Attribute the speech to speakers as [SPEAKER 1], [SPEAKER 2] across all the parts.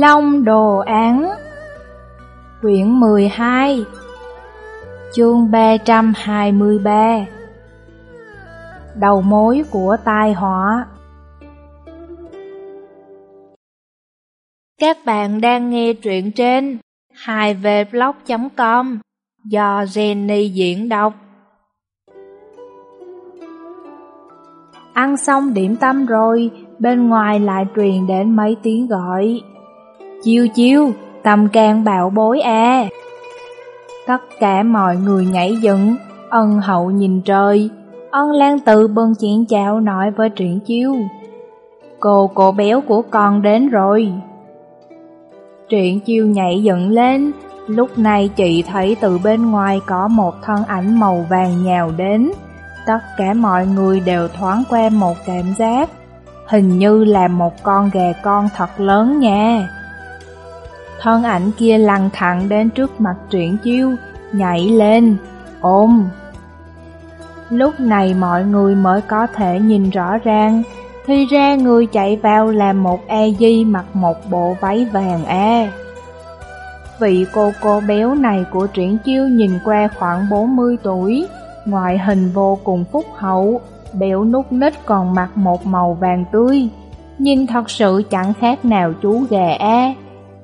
[SPEAKER 1] Long Đồ Án Quyển 12 Chương 323 Đầu mối của tai họa. Các bạn đang nghe truyện trên 2vblog.com do Jenny diễn đọc. Ăn xong điểm tâm rồi, bên ngoài lại truyền đến mấy tiếng gọi. Chiêu chiêu, tâm can bạo bối à. Tất cả mọi người nhảy dựng, ân hậu nhìn trời. Ân Lan tự bưng chuyện chào nói với Triển Chiêu. Cô cô béo của con đến rồi. Triển Chiêu nhảy dựng lên, lúc này chị thấy từ bên ngoài có một thân ảnh màu vàng nhào đến. Tất cả mọi người đều thoáng qua một cảm giác, hình như là một con gà con thật lớn nha. Thân ảnh kia lăn thẳng đến trước mặt truyện chiêu, nhảy lên, ôm. Lúc này mọi người mới có thể nhìn rõ ràng, thì ra người chạy vào là một e di mặc một bộ váy vàng e Vị cô cô béo này của truyện chiêu nhìn qua khoảng 40 tuổi, ngoại hình vô cùng phúc hậu, béo nút nít còn mặc một màu vàng tươi, nhìn thật sự chẳng khác nào chú gà e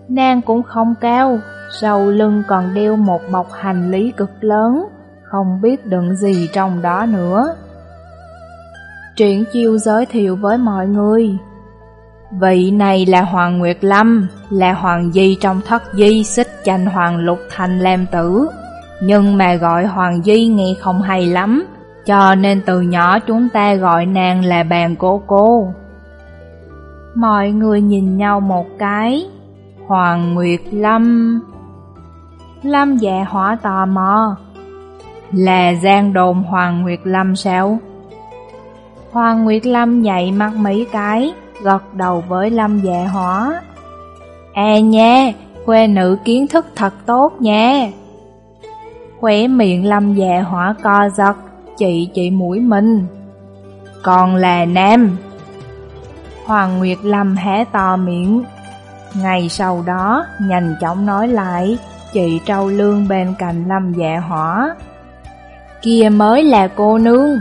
[SPEAKER 1] Nàng cũng không cao, sau lưng còn đeo một bọc hành lý cực lớn, không biết đựng gì trong đó nữa. Triển chiêu giới thiệu với mọi người. Vị này là Hoàng Nguyệt Lâm, là Hoàng Di trong thất di xích tranh Hoàng Lục Thành làm tử. Nhưng mà gọi Hoàng Di nghe không hay lắm, cho nên từ nhỏ chúng ta gọi nàng là bàn cô cô. Mọi người nhìn nhau một cái, Hoàng Nguyệt Lâm. Lâm dạ hỏa tò mò. Là gian đồn Hoàng Nguyệt Lâm sao? Hoàng Nguyệt Lâm nhảy mắt mấy cái Gật đầu với Lâm dạ hỏa. À nha, quê nữ kiến thức thật tốt nha Khỏe miệng Lâm dạ hỏa co giật Chị chị mũi mình. Còn là nam Hoàng Nguyệt Lâm hé to miệng. Ngày sau đó, nhanh chóng nói lại, chị trâu lương bên cạnh lâm dạ hỏa. Kia mới là cô nương.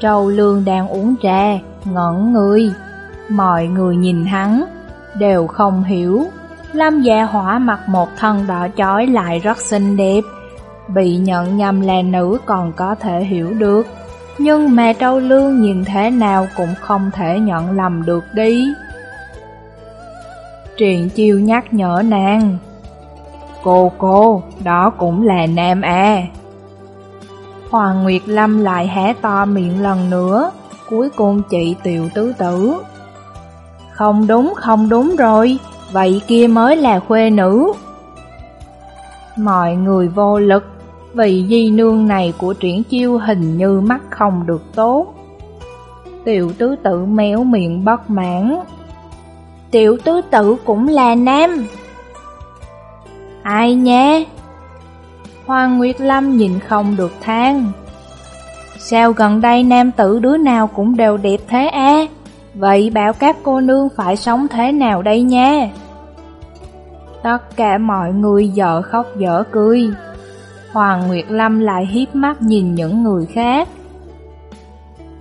[SPEAKER 1] Trâu lương đang uống trà, ngẩn người. Mọi người nhìn hắn, đều không hiểu. Lâm dạ hỏa mặc một thân đỏ chói lại rất xinh đẹp. Bị nhận nhầm là nữ còn có thể hiểu được. Nhưng mà trâu lương nhìn thế nào cũng không thể nhận lầm được đi. Truyền chiêu nhắc nhở nàng. Cô cô, đó cũng là nam à Hoàng Nguyệt Lâm lại hé to miệng lần nữa Cuối cùng chị tiểu tứ tử. Không đúng, không đúng rồi Vậy kia mới là khuê nữ. Mọi người vô lực Vì di nương này của triển chiêu hình như mắt không được tốt. Tiểu tứ tử méo miệng bất mãn. Tiểu tứ tử cũng là nam. Ai nha Hoàng Nguyệt Lâm nhìn không được than. Sao gần đây nam tử đứa nào cũng đều đẹp thế a? Vậy bảo các cô nương phải sống thế nào đây nha Tất cả mọi người dở khóc dở cười. Hoàng Nguyệt Lâm lại hiếp mắt nhìn những người khác.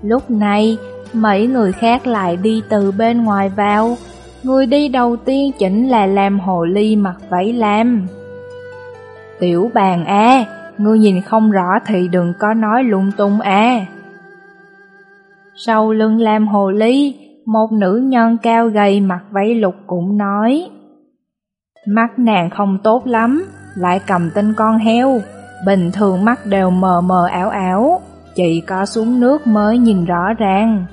[SPEAKER 1] Lúc này, mấy người khác lại đi từ bên ngoài vào. Người đi đầu tiên chính là làm hồ ly mặc váy lam. Tiểu bàn a, ngươi nhìn không rõ thì đừng có nói lung tung a. Sau lưng làm hồ ly, một nữ nhân cao gầy mặc váy lục cũng nói. Mắt nàng không tốt lắm, lại cầm tên con heo, bình thường mắt đều mờ mờ ảo ảo, chỉ có xuống nước mới nhìn rõ ràng.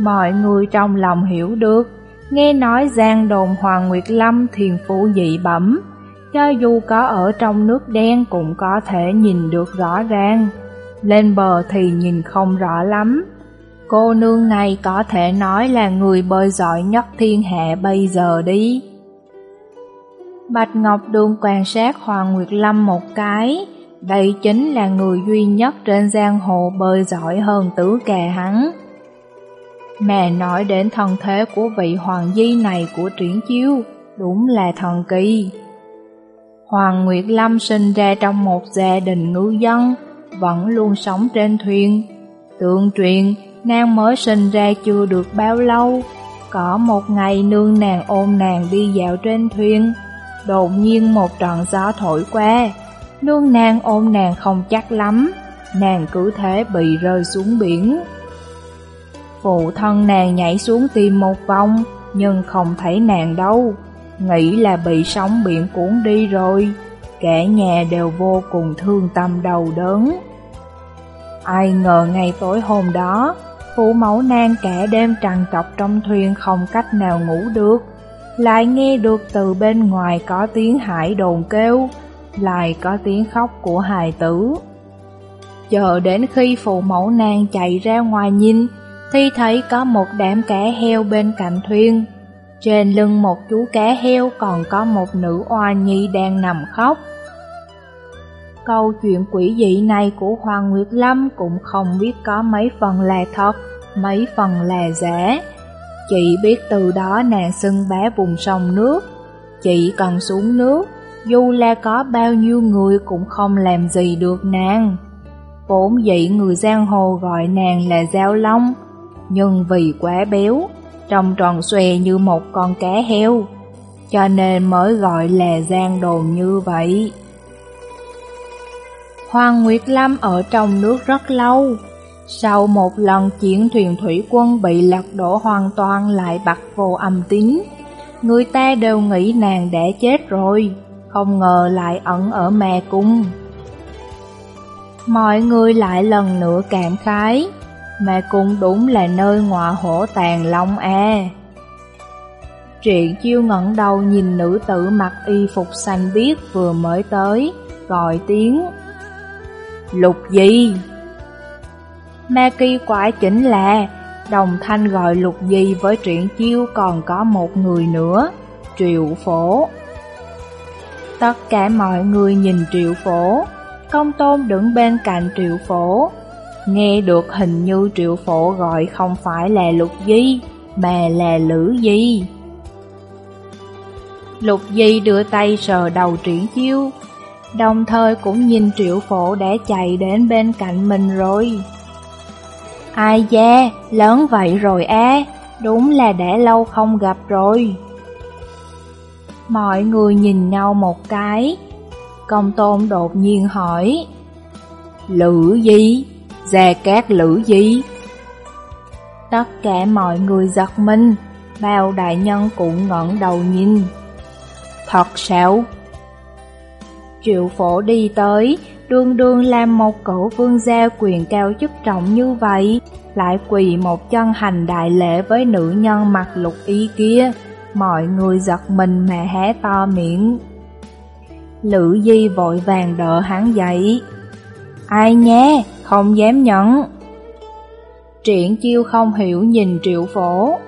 [SPEAKER 1] Mọi người trong lòng hiểu được, nghe nói giang đồn Hoàng Nguyệt Lâm thiền phụ dị bẩm, cho dù có ở trong nước đen cũng có thể nhìn được rõ ràng, lên bờ thì nhìn không rõ lắm. Cô nương này có thể nói là người bơi giỏi nhất thiên hạ bây giờ đi. Bạch Ngọc Đường quan sát Hoàng Nguyệt Lâm một cái, đây chính là người duy nhất trên giang hồ bơi giỏi hơn tứ kè hắn. Mẹ nói đến thân thế của vị hoàng di này của triển chiếu đúng là thần kỳ. Hoàng Nguyệt Lâm sinh ra trong một gia đình ngư dân, vẫn luôn sống trên thuyền. Tượng truyền, nàng mới sinh ra chưa được bao lâu, có một ngày nương nàng ôm nàng đi dạo trên thuyền, đột nhiên một trận gió thổi qua, nương nàng ôm nàng không chắc lắm, nàng cứ thế bị rơi xuống biển. Phụ thân nàng nhảy xuống tìm một vòng, nhưng không thấy nàng đâu, nghĩ là bị sóng biển cuốn đi rồi, cả nhà đều vô cùng thương tâm đầu đớn. Ai ngờ ngày tối hôm đó, phụ mẫu nàng cả đêm trằn trọc trong thuyền không cách nào ngủ được, lại nghe được từ bên ngoài có tiếng hải đồn kêu, lại có tiếng khóc của hài tử. Chờ đến khi phụ mẫu nàng chạy ra ngoài nhìn, thì thấy có một đám cá heo bên cạnh thuyền. Trên lưng một chú cá heo còn có một nữ oa nhi đang nằm khóc. Câu chuyện quỷ dị này của Hoàng Nguyệt Lâm cũng không biết có mấy phần là thật, mấy phần là giả. Chị biết từ đó nàng xưng bá vùng sông nước, chị cần xuống nước, dù là có bao nhiêu người cũng không làm gì được nàng. Vốn dĩ người giang hồ gọi nàng là Giao Long, nhưng vì quá béo, trông tròn xòe như một con cá heo, cho nên mới gọi là gian đồn như vậy. Hoàng Nguyệt Lâm ở trong nước rất lâu, sau một lần chiến thuyền thủy quân bị lật đổ hoàn toàn lại bật vô âm tín, người ta đều nghĩ nàng đã chết rồi, không ngờ lại ẩn ở mè cung. Mọi người lại lần nữa cảm khái, mà cũng đúng là nơi ngọa hổ tàn long e. a. Truyện chiêu ngẩng đầu nhìn nữ tử mặc y phục xanh biếc vừa mới tới, gọi tiếng. Lục di. Ma kỳ quả chính là đồng thanh gọi lục di với truyện chiêu còn có một người nữa, triệu phổ. Tất cả mọi người nhìn triệu phổ, công tôn đứng bên cạnh triệu phổ, Nghe được hình như triệu phổ gọi không phải là lục di, mà là lữ di. Lục di đưa tay sờ đầu triển chiêu, đồng thời cũng nhìn triệu phổ đã chạy đến bên cạnh mình rồi. Ai da, lớn vậy rồi á, đúng là đã lâu không gặp rồi. Mọi người nhìn nhau một cái, công tôn đột nhiên hỏi, Lữ gì? Gia Cát Lữ gì? Tất cả mọi người giật mình, bao đại nhân cũng ngẩng đầu nhìn. Thật sao? Triệu phổ đi tới, đương đương làm một cổ vương gia quyền cao chức trọng như vậy, lại quỳ một chân hành đại lễ với nữ nhân mặc lục y kia. Mọi người giật mình mà hé to miệng. Lữ Di vội vàng đỡ hắn dậy. Ai nhé, không dám nhẫn, Triển chiêu không hiểu nhìn triệu phổ.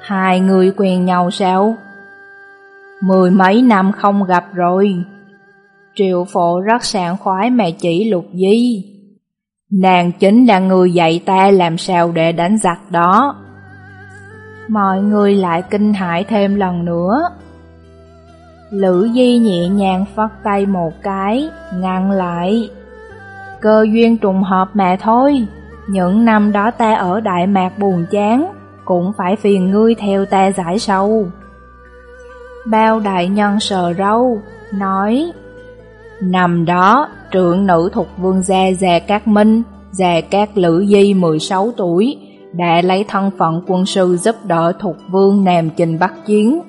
[SPEAKER 1] Hai người quen nhau sao? Mười mấy năm không gặp rồi. Triệu phổ rất sảng khoái mà chỉ lục di. Nàng chính là người dạy ta làm sao để đánh giặc đó. Mọi người lại kinh hãi thêm lần nữa. Lữ Di nhẹ nhàng phất tay một cái, ngăn lại cơ duyên trùng hợp mà thôi. Những năm đó ta ở Đại Mạc buồn chán, cũng phải phiền ngươi theo ta giải sầu Bao đại nhân sờ râu, nói Năm đó, trưởng nữ thuộc vương gia Già Cát Minh, Già Cát Lữ Di 16 tuổi, đã lấy thân phận quân sư giúp đỡ thuộc vương Nam Trình Bắc Chiến.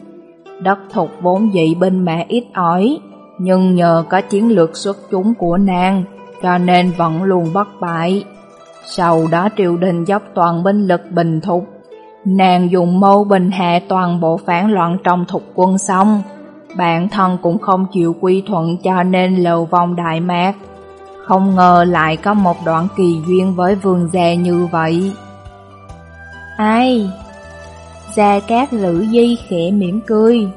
[SPEAKER 1] Đất thuộc vốn dị binh mẹ ít ỏi, nhưng nhờ có chiến lược xuất chúng của nàng, cho nên vẫn luôn bất bại. Sau đó triều đình dốc toàn binh lực bình thục, nàng dùng mâu bình hạ toàn bộ phản loạn trong thục quân xong, bản thân cũng không chịu quy thuận cho nên lầu vong đại mạc. Không ngờ lại có một đoạn kỳ duyên với vườn dè như vậy. Ai? Gia Cát Lữ Di khẽ mỉm cười.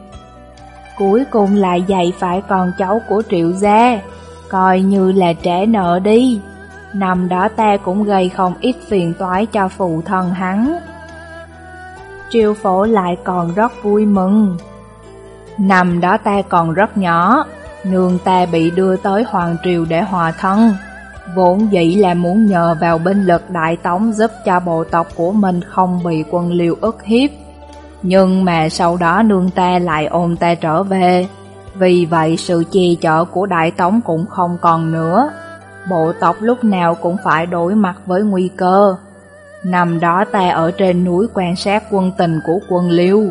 [SPEAKER 1] Cuối cùng lại dạy phải còn cháu của triệu gia coi như là trả nợ đi. Năm đó ta cũng gây không ít phiền toái cho phụ thân hắn. Triều phổ lại còn rất vui mừng. Năm đó ta còn rất nhỏ, nương ta bị đưa tới Hoàng Triều để hòa thân. Vốn dĩ là muốn nhờ vào binh lực đại tống giúp cho bộ tộc của mình không bị quân liều ức hiếp. Nhưng mà sau đó nương ta lại ôm ta trở về, vì vậy sự che chở của đại tống cũng không còn nữa. Bộ tộc lúc nào cũng phải đối mặt với nguy cơ. Năm đó ta ở trên núi quan sát quân tình của quân liêu,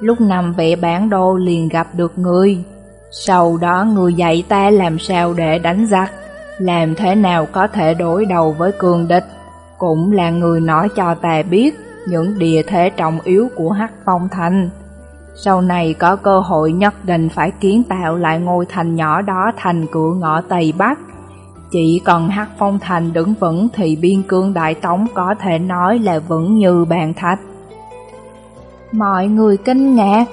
[SPEAKER 1] lúc nằm vẽ bản đồ liền gặp được người. Sau đó người dạy ta làm sao để đánh giặc, làm thế nào có thể đối đầu với cường địch, cũng là người nói cho ta biết những địa thế trọng yếu của Hắc Phong Thành. Sau này có cơ hội nhất định phải kiến tạo lại ngôi thành nhỏ đó thành cửa ngõ Tây Bắc. Chỉ cần Hắc Phong Thành đứng vững thì biên cương Đại Tống có thể nói là vững như bàn thạch. Mọi người kinh ngạc,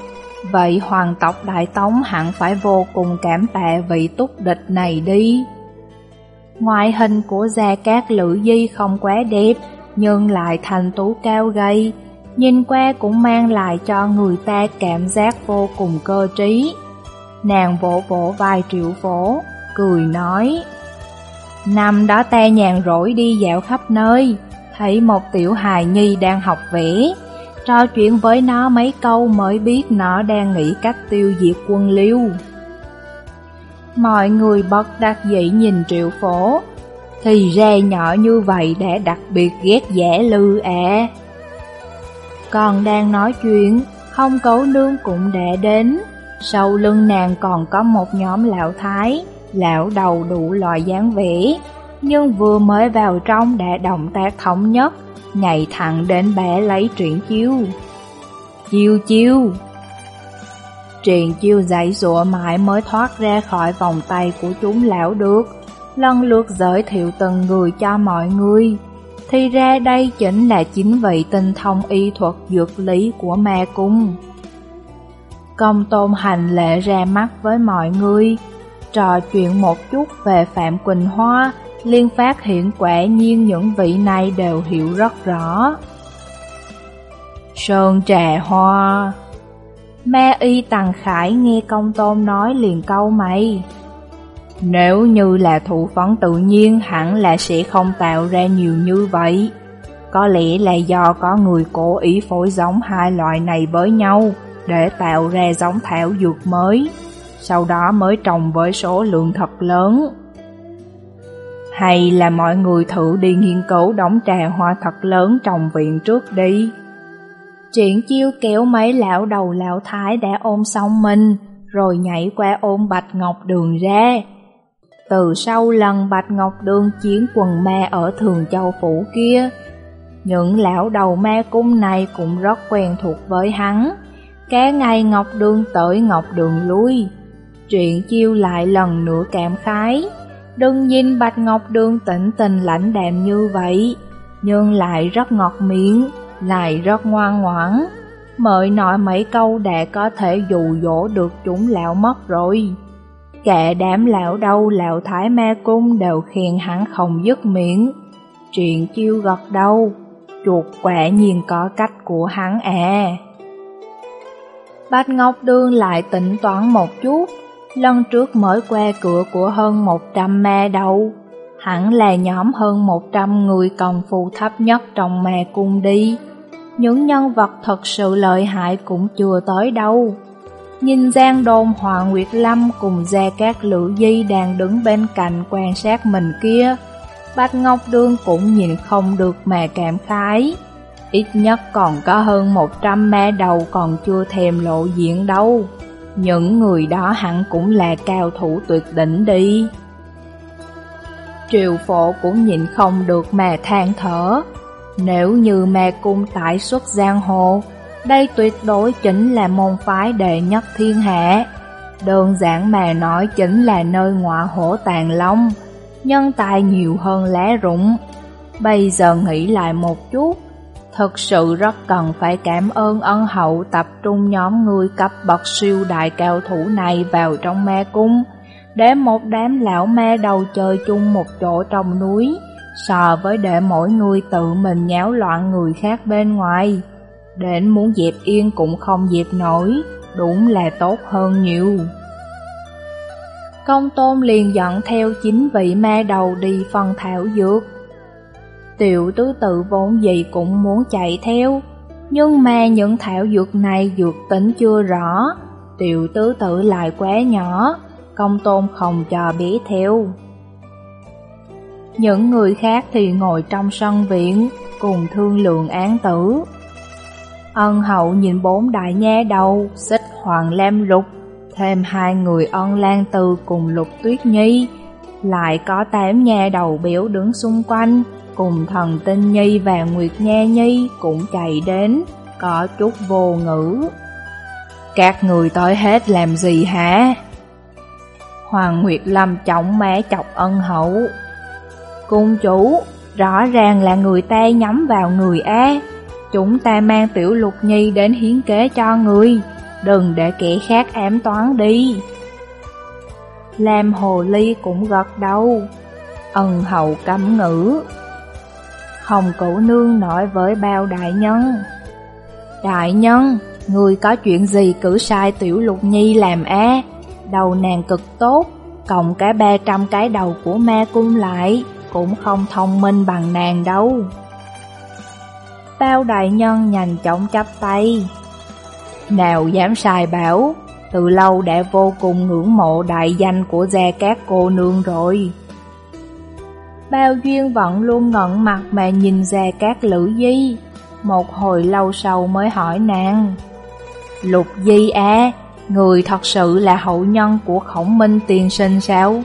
[SPEAKER 1] vậy hoàng tộc Đại Tống hẳn phải vô cùng cảm tạ vị túc địch này đi. Ngoại hình của Gia Cát Lữ Di không quá đẹp, nhưng lại thành tú cao gầy, nhìn qua cũng mang lại cho người ta cảm giác vô cùng cơ trí. Nàng vỗ vỗ vai triệu phổ, cười nói, Năm đó ta nhàn rỗi đi dạo khắp nơi, thấy một tiểu hài nhi đang học vẽ, trò chuyện với nó mấy câu mới biết nó đang nghĩ cách tiêu diệt quân liêu. Mọi người bất đắc dĩ nhìn triệu phổ, thì ra nhỏ như vậy đã đặc biệt ghét dễ lư à. Còn đang nói chuyện, không cấu nương cũng đã đến, sau lưng nàng còn có một nhóm lão thái, lão đầu đủ loại dáng vẻ, nhưng vừa mới vào trong đã động tác thống nhất, nhảy thẳng đến bẻ lấy truyện chiêu. Chiêu chiêu! Truyện chiêu dãy dụa mãi mới thoát ra khỏi vòng tay của chúng lão được, lần lượt giới thiệu từng người cho mọi người. Thì ra đây chính là chính vị tinh thông y thuật dược lý của ma cung. Công tôn hành lệ ra mắt với mọi người, trò chuyện một chút về Phạm Quỳnh Hoa, liên phát hiện quả nhiên những vị này đều hiểu rất rõ. Sơn trà hoa Ma y tàng Khải nghe công tôn nói liền câu mày. Nếu như là thụ phấn tự nhiên hẳn là sẽ không tạo ra nhiều như vậy. Có lẽ là do có người cố ý phối giống hai loại này với nhau để tạo ra giống thảo dược mới, sau đó mới trồng với số lượng thật lớn. Hay là mọi người thử đi nghiên cứu đóng trà hoa thật lớn trồng viện trước đi. Triển chiêu kéo mấy lão đầu lão thái đã ôm xong mình, rồi nhảy qua ôm Bạch Ngọc Đường ra. Từ sau lần Bạch Ngọc Đường chiến quần ma ở Thường Châu Phủ kia, những lão đầu ma cung này cũng rất quen thuộc với hắn. cá ngày Ngọc Đường tới Ngọc Đường lui, chuyện chiêu lại lần nữa cảm khái. Đừng nhìn Bạch Ngọc Đường tĩnh tình lãnh đạm như vậy, nhưng lại rất ngọt miệng, lại rất ngoan ngoãn. Mời nói mấy câu đã có thể dụ dỗ được chúng lão mất rồi. Cả đám lão đâu lão thái ma cung đều khen hắn không dứt miệng. Chuyện chiêu gật đâu, chuột quả nhiên có cách của hắn à. Bách Ngọc Đương lại tỉnh toán một chút, lần trước mới qua cửa của hơn 100 ma đầu. Hẳn là nhóm hơn 100 người công phu thấp nhất trong ma cung đi. Những nhân vật thật sự lợi hại cũng chưa tới đâu. Nhìn Giang Đôn Hòa Nguyệt Lâm cùng Gia Cát Lữ Di đang đứng bên cạnh quan sát mình kia, Bạch Ngọc Đương cũng nhìn không được mà cảm khái. Ít nhất còn có hơn 100 ma đầu còn chưa thèm lộ diện đâu. Những người đó hẳn cũng là cao thủ tuyệt đỉnh đi. Triều phổ cũng nhìn không được mà than thở. Nếu như ma cung tại xuất giang hồ, đây tuyệt đối chính là môn phái đệ nhất thiên hạ. Đơn giản mà nói chính là nơi ngọa hổ tàn long, nhân tài nhiều hơn lá rụng. Bây giờ nghĩ lại một chút, thật sự rất cần phải cảm ơn ân hậu tập trung nhóm người cấp bậc siêu đại cao thủ này vào trong ma cung, để một đám lão ma đầu chơi chung một chỗ trong núi, so với để mỗi người tự mình nháo loạn người khác bên ngoài Đến muốn dẹp yên cũng không dẹp nổi, đúng là tốt hơn nhiều. Công tôn liền dẫn theo chính vị ma đầu đi phân thảo dược. Tiểu tứ tự vốn gì cũng muốn chạy theo, nhưng mà những thảo dược này dược tính chưa rõ, tiểu tứ tự lại quá nhỏ, công tôn không cho bé theo. Những người khác thì ngồi trong sân viện, cùng thương lượng án tử. Ân hậu nhìn bốn đại nha đầu, xích hoàng lam lục, thêm hai người ân lan từ cùng lục tuyết nhi, lại có tám nha đầu biểu đứng xung quanh, cùng thần tinh nhi và nguyệt nha nhi cũng chạy đến, có chút vô ngữ. Các người tới hết làm gì hả? Hoàng Nguyệt Lâm trọng má chọc ân hậu. Cung chủ, rõ ràng là người ta nhắm vào người A. Chúng ta mang tiểu lục nhi đến hiến kế cho người, đừng để kẻ khác ám toán đi. Lam Hồ Ly cũng gật đầu, ân hậu cấm ngữ. Hồng Cửu Nương nói với bao đại nhân. Đại nhân, người có chuyện gì cử sai tiểu lục nhi làm á? Đầu nàng cực tốt, cộng cả 300 cái đầu của ma cung lại, cũng không thông minh bằng nàng đâu. Bao đại nhân nhanh chóng chắp tay. Nào dám sai bảo, từ lâu đã vô cùng ngưỡng mộ đại danh của gia các cô nương rồi. Bao duyên vẫn luôn ngẩn mặt mà nhìn gia các lữ di, một hồi lâu sau mới hỏi nàng. Lục di à, người thật sự là hậu nhân của khổng minh tiền sinh sao?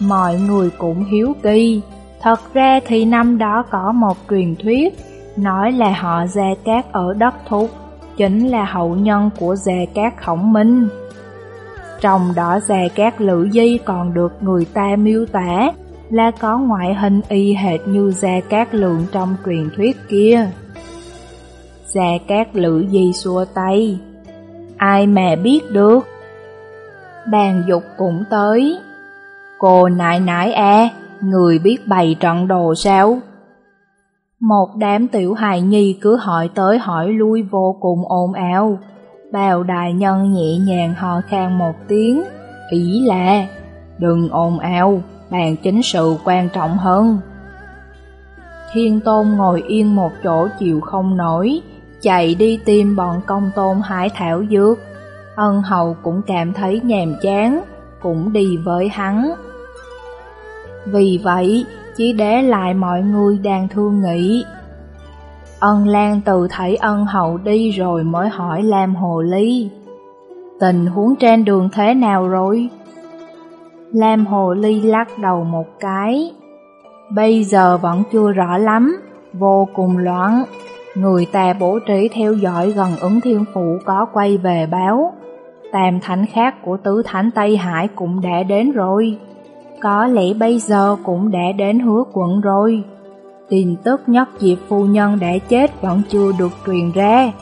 [SPEAKER 1] Mọi người cũng hiếu kỳ, thật ra thì năm đó có một truyền thuyết, nói là họ Gia Cát ở đất thục, chính là hậu nhân của Gia Cát khổng minh. Trong đó Gia Cát Lữ Di còn được người ta miêu tả là có ngoại hình y hệt như Gia Cát Lượng trong truyền thuyết kia. Gia Cát Lữ Di xua tay, ai mà biết được. Bàn dục cũng tới. Cô nại nại à, người biết bày trận đồ sao? Một đám tiểu hài nhi cứ hỏi tới hỏi lui vô cùng ồn ào. Bào đại nhân nhẹ nhàng hò khan một tiếng, ý là đừng ồn ào, bàn chính sự quan trọng hơn. Thiên tôn ngồi yên một chỗ chịu không nổi, chạy đi tìm bọn công tôn hải thảo dược. Ân hầu cũng cảm thấy nhàm chán, cũng đi với hắn. Vì vậy, chỉ để lại mọi người đang thương nghĩ. Ân Lan từ thấy ân hậu đi rồi mới hỏi Lam Hồ Ly. Tình huống trên đường thế nào rồi? Lam Hồ Ly lắc đầu một cái. Bây giờ vẫn chưa rõ lắm, vô cùng loạn. Người ta bố trí theo dõi gần ứng thiên phụ có quay về báo. Tam thánh khác của tứ thánh Tây Hải cũng đã đến rồi. Có lẽ bây giờ cũng đã đến hứa quận rồi. Tin tức nhất diệp phu nhân đã chết vẫn chưa được truyền ra.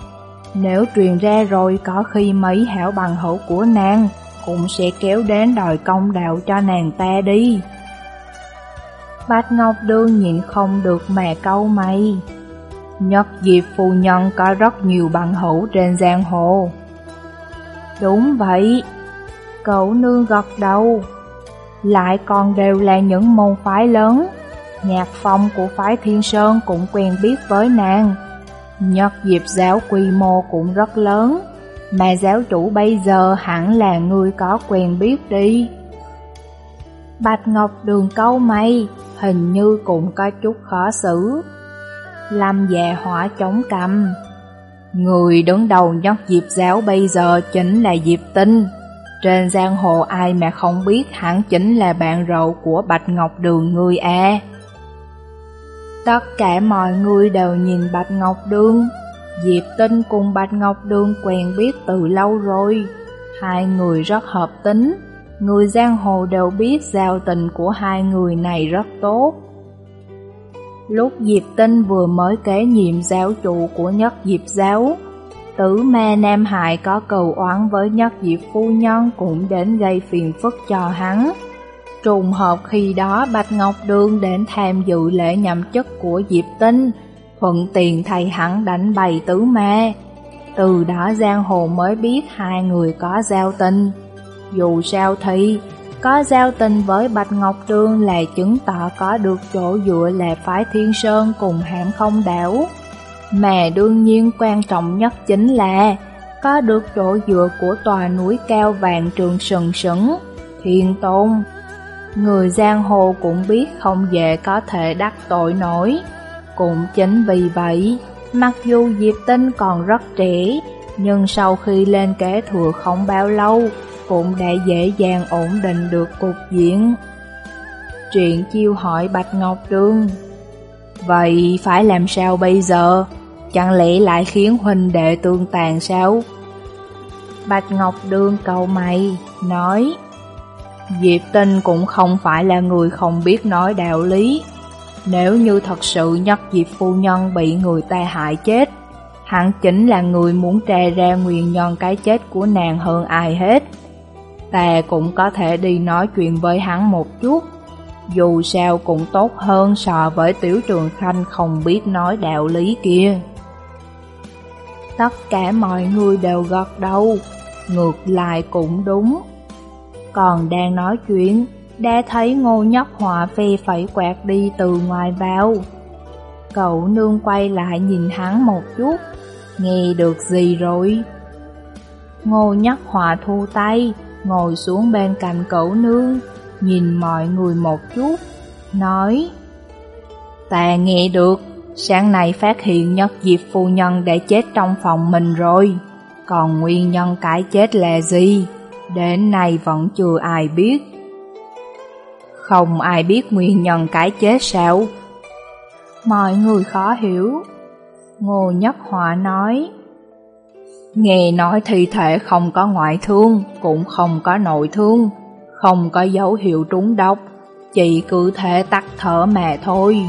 [SPEAKER 1] Nếu truyền ra rồi có khi mấy hảo bằng hữu của nàng cũng sẽ kéo đến đòi công đạo cho nàng ta đi. Bạch Ngọc Đương nhìn không được mà câu mày. Nhất diệp phu nhân có rất nhiều bằng hữu trên giang hồ. Đúng vậy, cậu nương gật đầu lại còn đều là những môn phái lớn. Nhạc phong của phái Thiên Sơn cũng quen biết với nàng. Nhật diệp giáo quy mô cũng rất lớn, mà giáo chủ bây giờ hẳn là người có quen biết đi. Bạch Ngọc Đường câu mây, hình như cũng có chút khó xử. Lâm dạ hỏa chống cầm. Người đứng đầu nhất diệp giáo bây giờ chính là Diệp Tinh. Trên giang hồ ai mà không biết hẳn chính là bạn rậu của Bạch Ngọc Đường người à. E. Tất cả mọi người đều nhìn Bạch Ngọc Đường. Diệp Tinh cùng Bạch Ngọc Đường quen biết từ lâu rồi. Hai người rất hợp tính. Người giang hồ đều biết giao tình của hai người này rất tốt. Lúc Diệp Tinh vừa mới kế nhiệm giáo chủ của nhất Diệp giáo, Tử ma Nam Hải có cầu oán với nhất diệp phu nhân cũng đến gây phiền phức cho hắn. Trùng hợp khi đó Bạch Ngọc Đường đến tham dự lễ nhậm chức của Diệp Tinh, thuận tiện thầy hắn đánh bày tứ ma. Từ đó giang hồ mới biết hai người có giao tình. Dù sao thì, có giao tình với Bạch Ngọc Đương là chứng tỏ có được chỗ dựa là phái Thiên Sơn cùng hãm không đảo. Mà đương nhiên quan trọng nhất chính là có được chỗ dựa của tòa núi cao vàng trường sừng sững, thiên tôn. Người giang hồ cũng biết không dễ có thể đắc tội nổi. Cũng chính vì vậy, mặc dù Diệp Tinh còn rất trẻ, nhưng sau khi lên kế thừa không bao lâu, cũng đã dễ dàng ổn định được cục diện. Chuyện chiêu hỏi Bạch Ngọc Trương Vậy phải làm sao bây giờ? Chẳng lẽ lại khiến huynh đệ tương tàn sao? Bạch Ngọc Đương cầu mày, nói Diệp Tinh cũng không phải là người không biết nói đạo lý. Nếu như thật sự nhất Diệp Phu Nhân bị người ta hại chết Hắn chính là người muốn tra ra nguyên nhân cái chết của nàng hơn ai hết. Ta cũng có thể đi nói chuyện với hắn một chút Dù sao cũng tốt hơn so với tiểu trường khanh không biết nói đạo lý kia. Tất cả mọi người đều gật đầu. Ngược lại cũng đúng. Còn đang nói chuyện, Đã thấy ngô nhóc họa phê phẩy quạt đi từ ngoài vào. Cậu nương quay lại nhìn hắn một chút, Nghe được gì rồi? Ngô Nhất họa thu tay, Ngồi xuống bên cạnh cậu nương, Nhìn mọi người một chút, Nói, Ta nghe được. Sáng nay phát hiện nhất Diệp phu nhân đã chết trong phòng mình rồi Còn nguyên nhân cái chết là gì? Đến nay vẫn chưa ai biết Không ai biết nguyên nhân cái chết sao? Mọi người khó hiểu Ngô Nhất Họa nói Nghe nói thi thể không có ngoại thương, cũng không có nội thương, không có dấu hiệu trúng độc, chỉ cứ thể tắt thở mà thôi.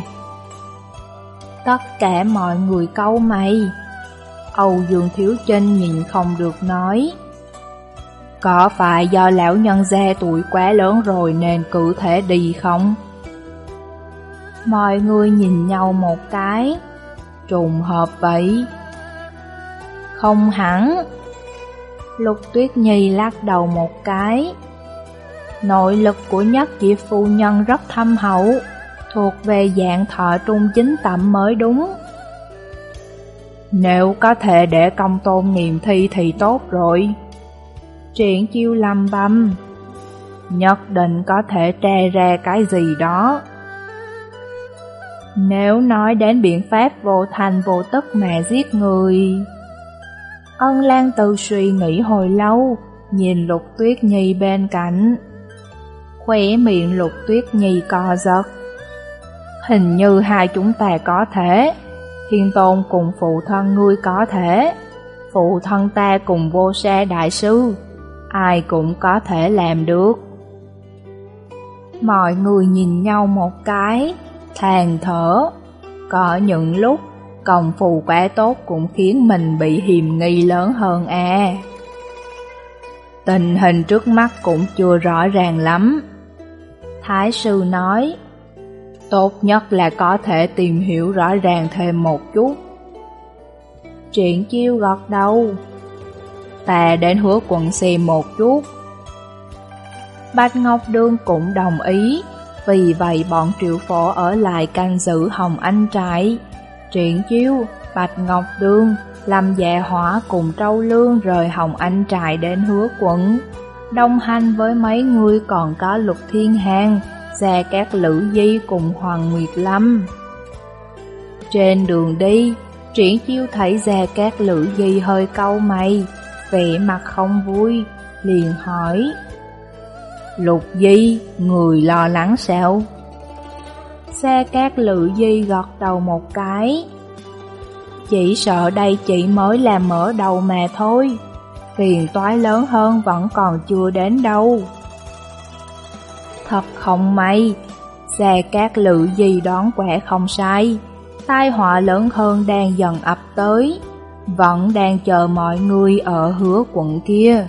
[SPEAKER 1] Tất cả mọi người câu mày. Âu Dương Thiếu Trinh nhìn không được nói. Có phải do lão nhân gia tuổi quá lớn rồi nên cử thể đi không? Mọi người nhìn nhau một cái. Trùng hợp vậy. Không hẳn. Lục Tuyết Nhi lắc đầu một cái. Nội lực của nhất chị phu nhân rất thâm hậu, thuộc về dạng thọ trung chính tẩm mới đúng. Nếu có thể để công tôn nghiệm thi thì tốt rồi. Triển chiêu lầm bầm, nhất định có thể tre ra cái gì đó. Nếu nói đến biện pháp vô thành vô tức mà giết người... Ân Lan Từ suy nghĩ hồi lâu, nhìn Lục Tuyết Nhi bên cạnh. Khỏe miệng Lục Tuyết Nhi co giật. Hình như hai chúng ta có thể, Thiên Tôn cùng phụ thân ngươi có thể, phụ thân ta cùng vô xe đại sư, ai cũng có thể làm được. Mọi người nhìn nhau một cái, than thở, có những lúc công phu quá tốt cũng khiến mình bị hiềm nghi lớn hơn à. Tình hình trước mắt cũng chưa rõ ràng lắm. Thái sư nói, tốt nhất là có thể tìm hiểu rõ ràng thêm một chút. Triển chiêu gọt đầu, ta đến hứa quận xem một chút. Bạch Ngọc Đương cũng đồng ý, vì vậy bọn triệu phổ ở lại canh giữ Hồng Anh trại. Triển chiêu, Bạch Ngọc Đương, Lâm Dạ Hỏa cùng Trâu Lương rời Hồng Anh trại đến hứa quận. Đồng hành với mấy người còn có Lục Thiên Hàng, Gia Cát Lữ Di cùng Hoàng Nguyệt Lâm. Trên đường đi, triển chiêu thấy Gia Cát Lữ Di hơi câu mày, vẻ mặt không vui, liền hỏi. Lục Di, người lo lắng sao? Xe cát Lữ di gọt đầu một cái. Chỉ sợ đây chỉ mới là mở đầu mà thôi. Phiền toái lớn hơn vẫn còn chưa đến đâu. Thật không may, xe cát lự gì đón quẻ không sai. Tai họa lớn hơn đang dần ập tới, vẫn đang chờ mọi người ở hứa quận kia.